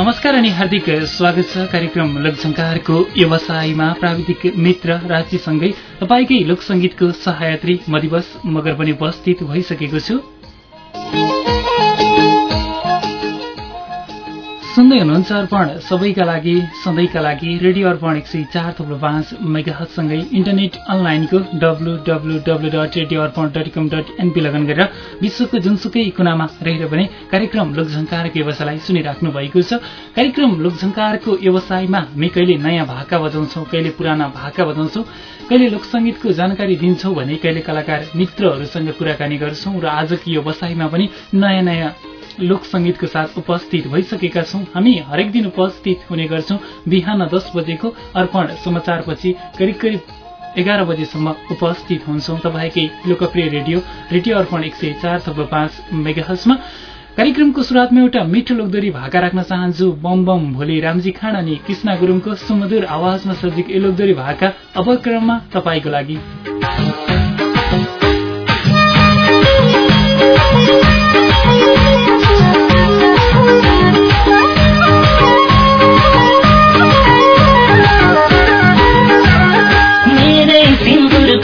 नमस्कार अनि हार्दिक स्वागत छ कार्यक्रम लोकसङ्कारको व्यवसायमा प्राविधिक मित्र राज्यसँगै तपाईँकै लोकसङ्गीतको सहायत्री मदिवस मगर पनि उपस्थित भइसकेको छु। सुन्दै हुनुहुन्छ अर्पण। सबैका लागि सधैँका लागि रेडियो अर्पण एक सय चार थप्लो पाँच मेगाहतसँगै इन्टरनेट अनलाइनको W W W dot radio Arpan dot com dot NP login गरेर विश्वको जुनसुकै कुनामा रहेर पनि कार्यक्रम लोकझङ्कारको व्यवसायलाई सुनिराख्नु भएको छ। कार्यक्रम लोकझङ्कारको व्यवसायमा हामी कहिले नयाँ भाका बजाउँछौँ कहिले पुराना भाका बजाउँछौँ कहिले लोकसङ्गीतको जानकारी दिन्छौँ भने कहिले कलाकार मित्रहरूसँग कुराकानी गर्छौँ र आजको व्यवसायमा पनि नयाँ नयाँ लोक संगीतको साथ उपस्थित भइसकेका छौं। हामी हरेक दिन उपस्थित हुने गर्छौं। बिहान दस बजेको अर्पण समाचारपछि करिब करिब एघार बजेसम्म उपस्थित हुन्छौं। तपाईँकै लोकप्रिय रेडियो रेडियो अर्पण एक सय चार थप्लो पाँच मेगाहजमा कार्यक्रमको सुरुवातमा एउटा मिठो लोकदोरी भाका राख्न चाहन्छु। बम बम भोलि रामजी खान अनि कृष्ण गुरुङको सुमधुर आवाजमा सजिक लोकदोरी भाका अवक्रममा तपाईँको लागि।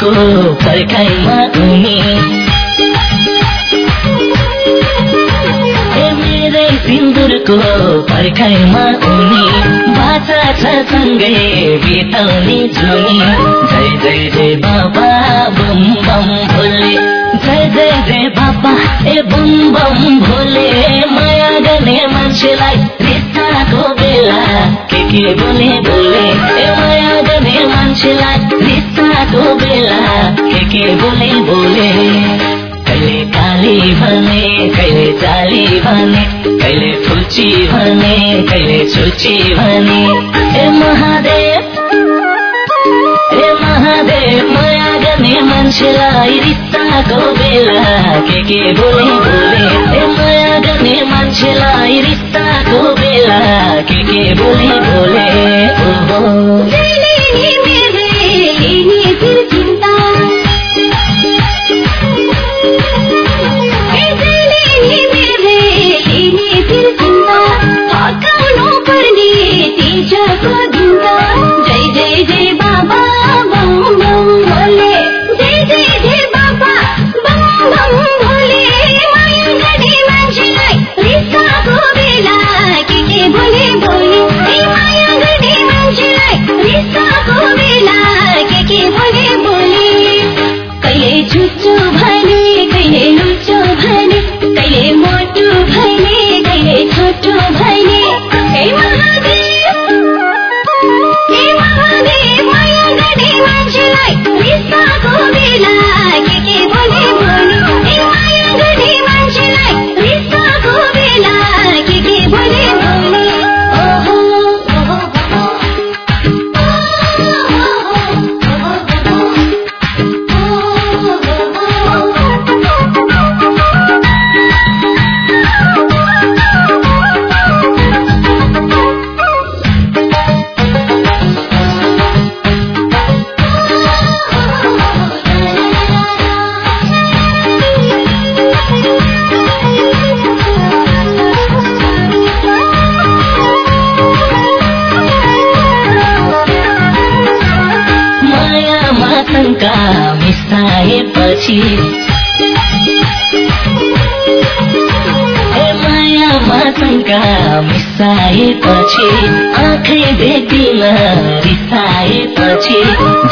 तिम्रो पर्खाइमा उनी मेरै सिन्दुरको पर्खाइमा उनी बाचा छ सँगै बिताउने जुनी जय जय जय बाबा बम बम भोले जय जय जय बाबा ए बम बम भोले माया गर्ने मान्छेलाई रिसाको बेला के के बोले बोले ए माया गर्ने मान्छेलाई के बोले बोले। कहिले काली भने कहिले जाली भने। कहिले फुची भने कहिले छुची भने। ए महादेव ए महादेव माया गर्ने मान्छेलाई रिसाको बेला के के बोले बोले। ए माया गर्ने मान्छेलाई रिसाको बेला के के बोले बोले। ओहो मिसाएपछि आँखै भेटिन रिसाएपछि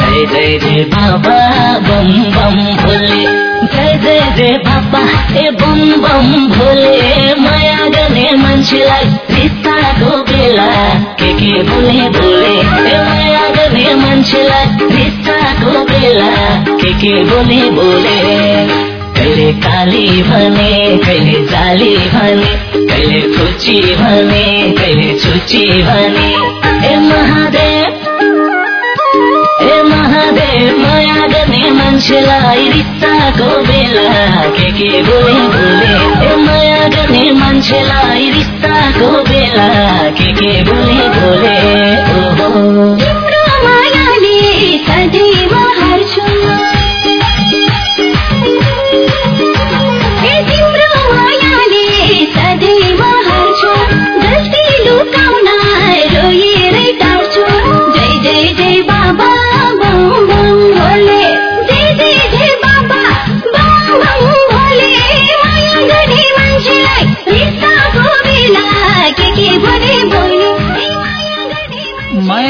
जय जय जय बाबा बम बम भोले। जय जय जय बाबा ए बम बम भोले। माया गर्ने मान्छेलाई रिसाको बेला के के बोले बोले। ए माया गर्ने मान्छेलाई रिसाको बेला के के बोले बोले। कहिले काली भने कहिले जाली भने कहिले फुची भने कहिले छुची भने। ए महादेव ए महादेव माया गर्ने मान्छेलाई रिसाको बेला के के बोले बोले। ए माया गर्ने मान्छेलाई रिसाको बेला के के बोले बोले। ओहो।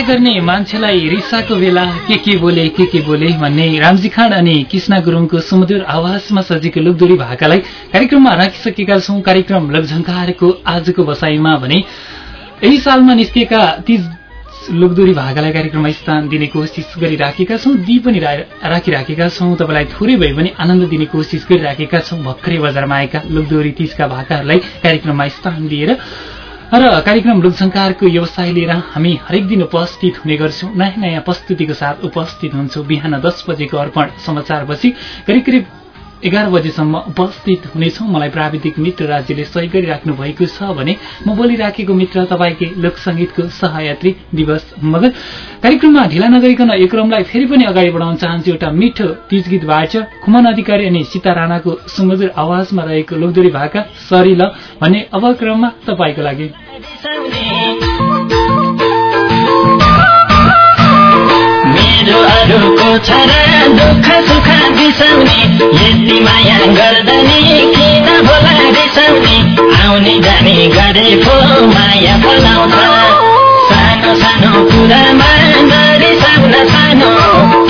गर्ने मान्छेलाई रिसाको बेला के के बोले के के बोले भन्ने रामजी खान अनि कृष्ण गुरुङको सुमधुर आवाजमा सजिएको लोकदोरी भाकालाई कार्यक्रममा राखिसकेका छौं। कार्यक्रम लोकझङ्कारको आजको बसाईमा भने यही सालमा निस्केका ती लोकदोरी भाकालाई कार्यक्रममा स्थान दिने कोसिस गरिराखेका छौँ। दि पनि राखिराखेका छौँ। तपाईँलाई थोरै भए पनि आनन्द दिने कोसिस गरिराखेका छौँ। भर्खरै बजारमा आएका लोकदोरी तिजका भाकाहरूलाई कार्यक्रममा स्थान दिएर र कार्यक्रम लोकसंकारको व्यवसाय लिएर हामी हरेक दिन उपस्थित हुने गर्छौँ। नयाँ नयाँ प्रस्तुतिको साथ उपस्थित हुन्छौँ। बिहान दस बजेको अर्पण समाचारपछि करिब करिब एघार बजेसम्म उपस्थित हुनेछौ। मलाई प्राविधिक मित्र राज्यले सहयोग गरिराख्नु भएको छ भने म बोलिराखेको मित्र तपाईँकै लोकसंगीतको सहयात्री दिवस मगर कार्यक्रममा ढिला नगरिकन यो क्रमलाई फेरि पनि अगाडि बढाउन चाहन्छु। एउटा मिठो तीज गीतबाट खुमन अधिकारी अनि सीता राणाको सुमधुर आवाजमा रहेको लोकदोरी भाका सरिल भन्ने अब क्रममा तपाईँको लागि। मेरो दुःख सुख बिसाउने यति माया गर्दनी किन होला रिसाउने आउने जाने गरे पो माया पलाउँछ सानो सानो कुरामा नरिसाउन सानो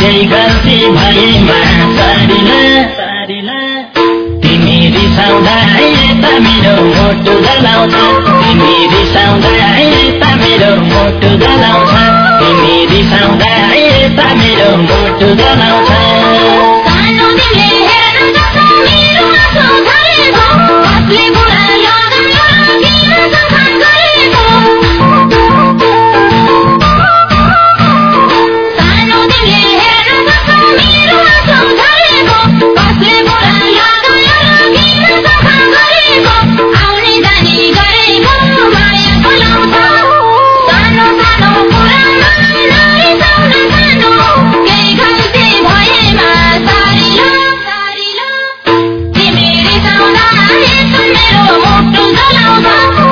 केही गल्ती भएमा सारिला रिसाउँदा यता मेरो मोटु जलाउँछ तिमी रिसाउँदा यता मेरो मोटु जलाउँछ तिमी रिसाउँदा मेरो मोटु मेरो मुटु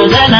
मोटो जलाउँछ तिमी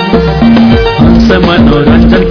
हंस मनोरञ्जन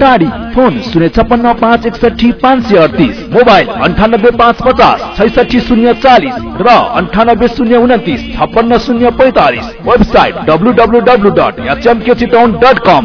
टाढी फोन शून्य छप्पन्न पाँच एकसठी पाँच सय अडतिस मोबाइल अन्ठानब्बे पाँच पचास छैसठी शून्य चालिस र अन्ठानब्बे शून्य उन्तिस छप्पन्न शून्य पैतालिस website W W W dot dot com.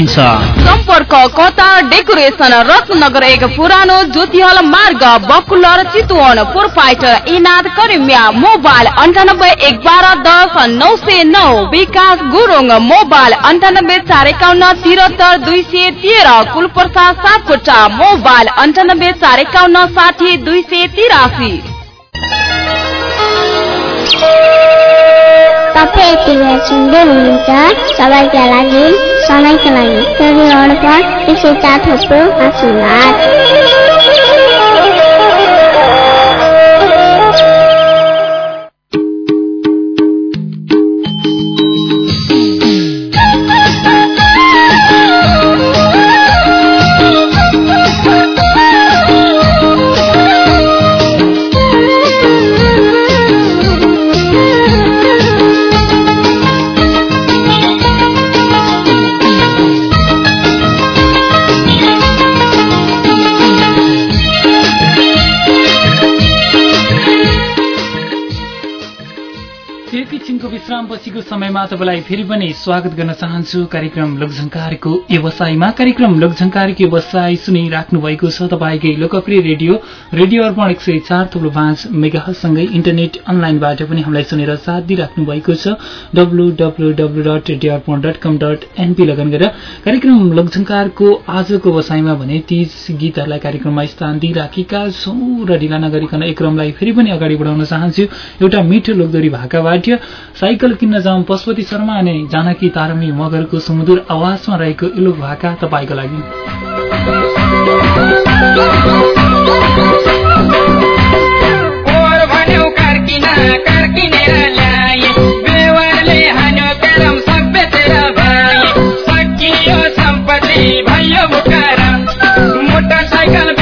गरिन्छ सम्पर्क कतार डेकोरेसन रत्नगर एक पुरानो ज्योतिहल मार्ग बकुलर चितवन प्रोपाइटर इनाद करिमिया मोबाइल अन्ठानब्बे एक बाह्र दस नौ सय नौ विकास गुरुङ मोबाइल अन्ठानब्बे चार एकाउन्न तिहत्तर दुई सय तेह्र कुलप्रसाद सापकोटा मोबाइल अन्ठानब्बे चार एकाउन्न साठी दुई सय तिरासी। तपाईँ सुन्दै हुनुहुन्छ सबैका लागि सधैँका लागि रेडियो अर्पण एक सय चार थोप्रो कार्यक्रममा तपाईँलाई फेरि पनि स्वागत गर्न चाहन्छु। कार्यक्रम लोकझङ्कारको व्यवसायमा। कार्यक्रम लोकझङ्कारको व्यवसाय सुनिराख्नु भएको छ तपाईँकै लोकप्रिय रेडियो। रेडियो अर्पण एक सय चार थुप्रो पाँच मेगासँगै इन्टरनेट अनलाइनबाट पनि हामीलाई सुनेर साथ दिइराख्नु भएको छ। W W W dot radio Arpan dot com dot NP लगन गरेर कार्यक्रम लोकझङ्कारको आजको व्यवसायमा भने तीज गीतहरूलाई कार्यक्रममा स्थान दिइराखेका छौँ र ढिला नगरिकन एक क्रमलाई फेरि पनि अगाडि बढाउन चाहन्छु। एउटा मिठो लोकदोरी भाकाबाट साइकल किन्न जाउँ पसल सरस्वती शर्मा अनि जानकी तारमी मगरको सुमधुर आवाजमा रहेको इलो भाका तपाईँको लागि। मोटरसाइकल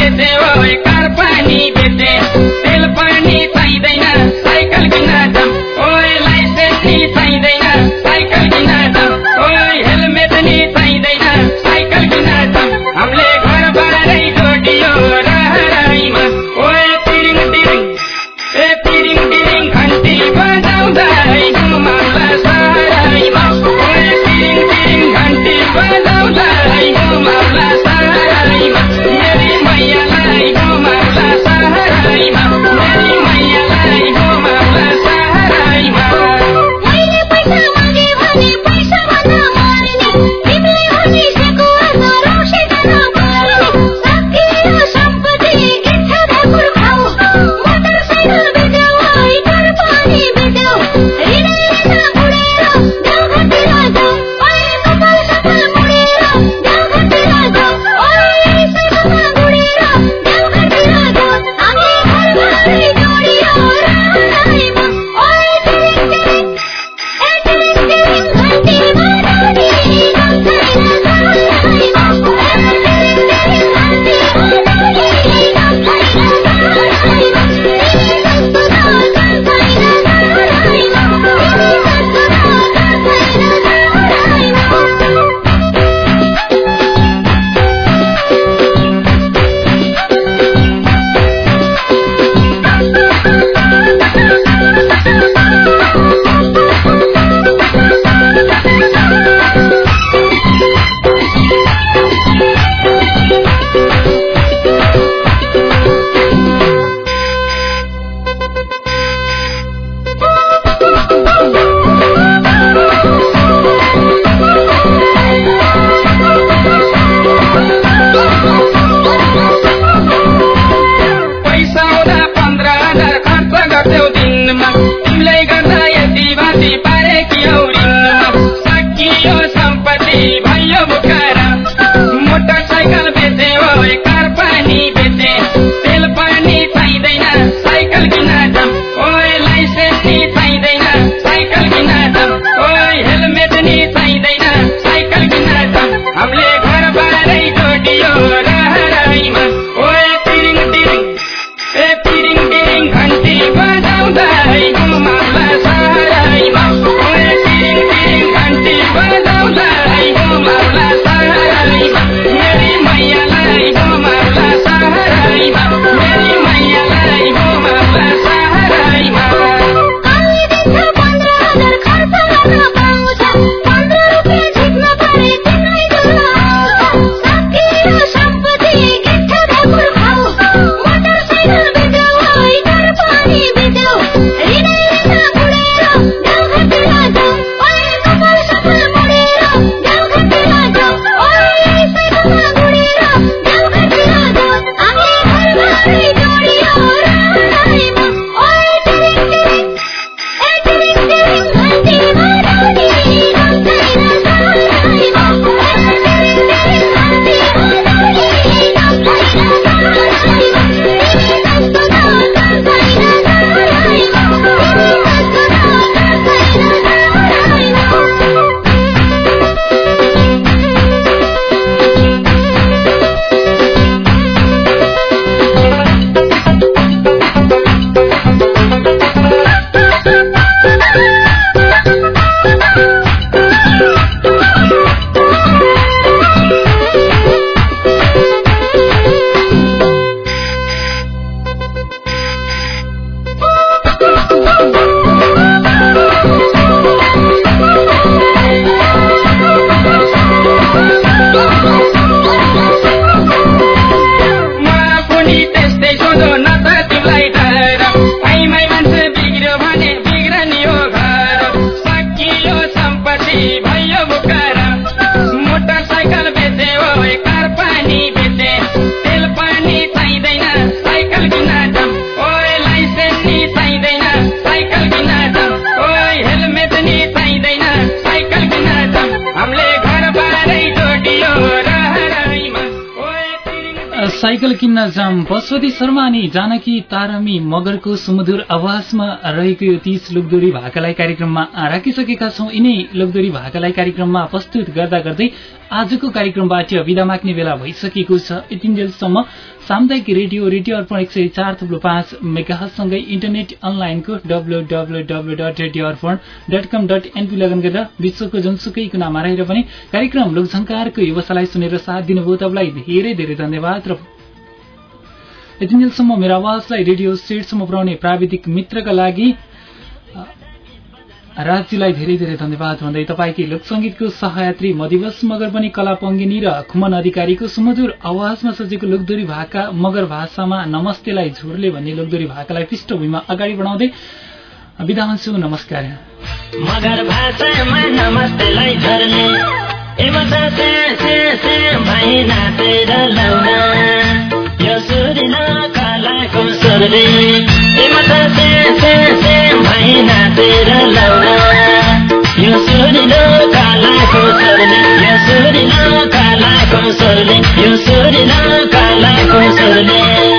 साइकल किन्न जाम पशुपति शर्मा अनि जानकी तारामी मगरको सुमधुर आवाजमा रहेको यो तीस लोकदोरी भाकालाई कार्यक्रममा राखिसकेका छौं। यिनै लोकदोरी भाकालाई कार्यक्रममा प्रस्तुत गर्दा गर्दै आजको कार्यक्रमबाट विदा माग्ने बेला भइसकेको छ। यतिन्जेलसम्म सामुदायिक रेडियो रेडियो अर्पण एक सय चार थुप्रो पाँच मेगासँगै इन्टरनेट अनलाइनको W W dot radio Arpan com dot log on गरेर विश्वको जुनसुकै कुनामा रहेर पनि कार्यक्रम लोकझङ्कारको व्यवसायलाई सुनेर साथ दिनुभयो। तपाईँलाई धेरै धेरै धन्यवाद र यतिन्जेलसम्म मेरो आवाजलाई रेडियो सेटसम्म पुर्याउने प्राविधिक मित्रका लागि राजीलाई धेरै धेरै धन्यवाद भन्दै तपाईँकै लोकसंगीतको सहयात्री मदिवस मगर पनि कला पङ्गिनी र खुमन अधिकारीको सुमधुर आवाजमा सजेको लोकदोरी भाका मगर भाषामा नमस्तेलाई झोरले भन्ने लोकदोरी भाकालाई पृष्ठभूमिमा अगाडि बढाउँदै बिदा हुन्छु नमस्कार। मगर सुरिन कलाको स्वरले ए मजा से से से भाइ नाचेर लाउन यो सुरिन कलाको स्वरले यो सुरिन कलाको स्वरले यो स्वरले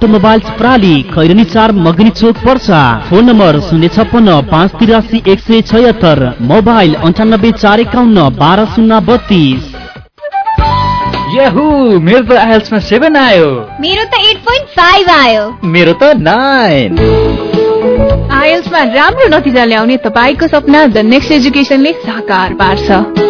अटोमोबाइल्स प्राली खैरनी चार मगनी चोक पर्सा। फोन नम्बर शून्य छप्पन्न पाँच तिरासी एक सय छयत्तर मोबाइल अन्ठानब्बे चार एकाउन्न बाह्र शून्य बत्तीस। याहु मेरो त आइएल्समा सेभेन आयो। मेरो त एट पोइन्ट फाइभ आयो। मेरो त नाइन। आइएल्समा राम्रो नतिजा ल्याउने तपाईँको सपना द नेक्स्ट एजुकेसनले साकार पार्छ।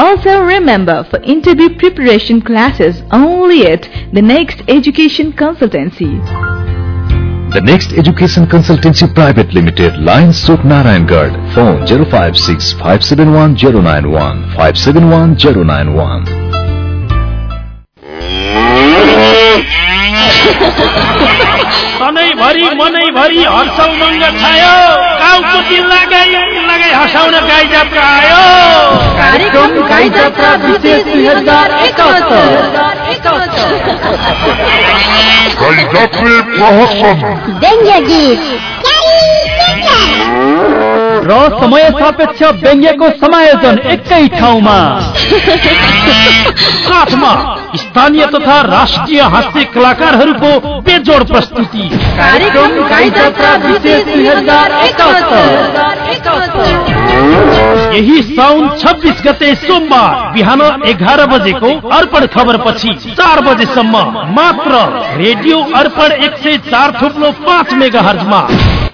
Also remember for interview preparation classes only at the Next Education Consultancy. The Next Education Consultancy Private Limited, Lions Road, Narayangarh. Phone 056 571 091 571 091. सधैँभरि मनैभरि हर्ष उमङ्ग छायो। गाउँको दिन लगाई लगाई हँसाउन गाई जात्रा आयो कार्यक्रम गाई जात्रा विशेष दुई हजार व्यङ्ग्य गीत। र समय सापेक्ष व्यङ्ग्यको समायोजन एकै ठाउँमा। साथमा स्थानीय तथा राष्ट्रिय हास्य कलाकारहरूको बेजोड प्रस्तुति। यही साउन छब्बिस गते सोमबार बिहान एघार बजेको अर्पण खबर पछि चार बजेसम्म मात्र रेडियो अर्पण एक सय चार थुप्लो पाँच मेगा हर्जमा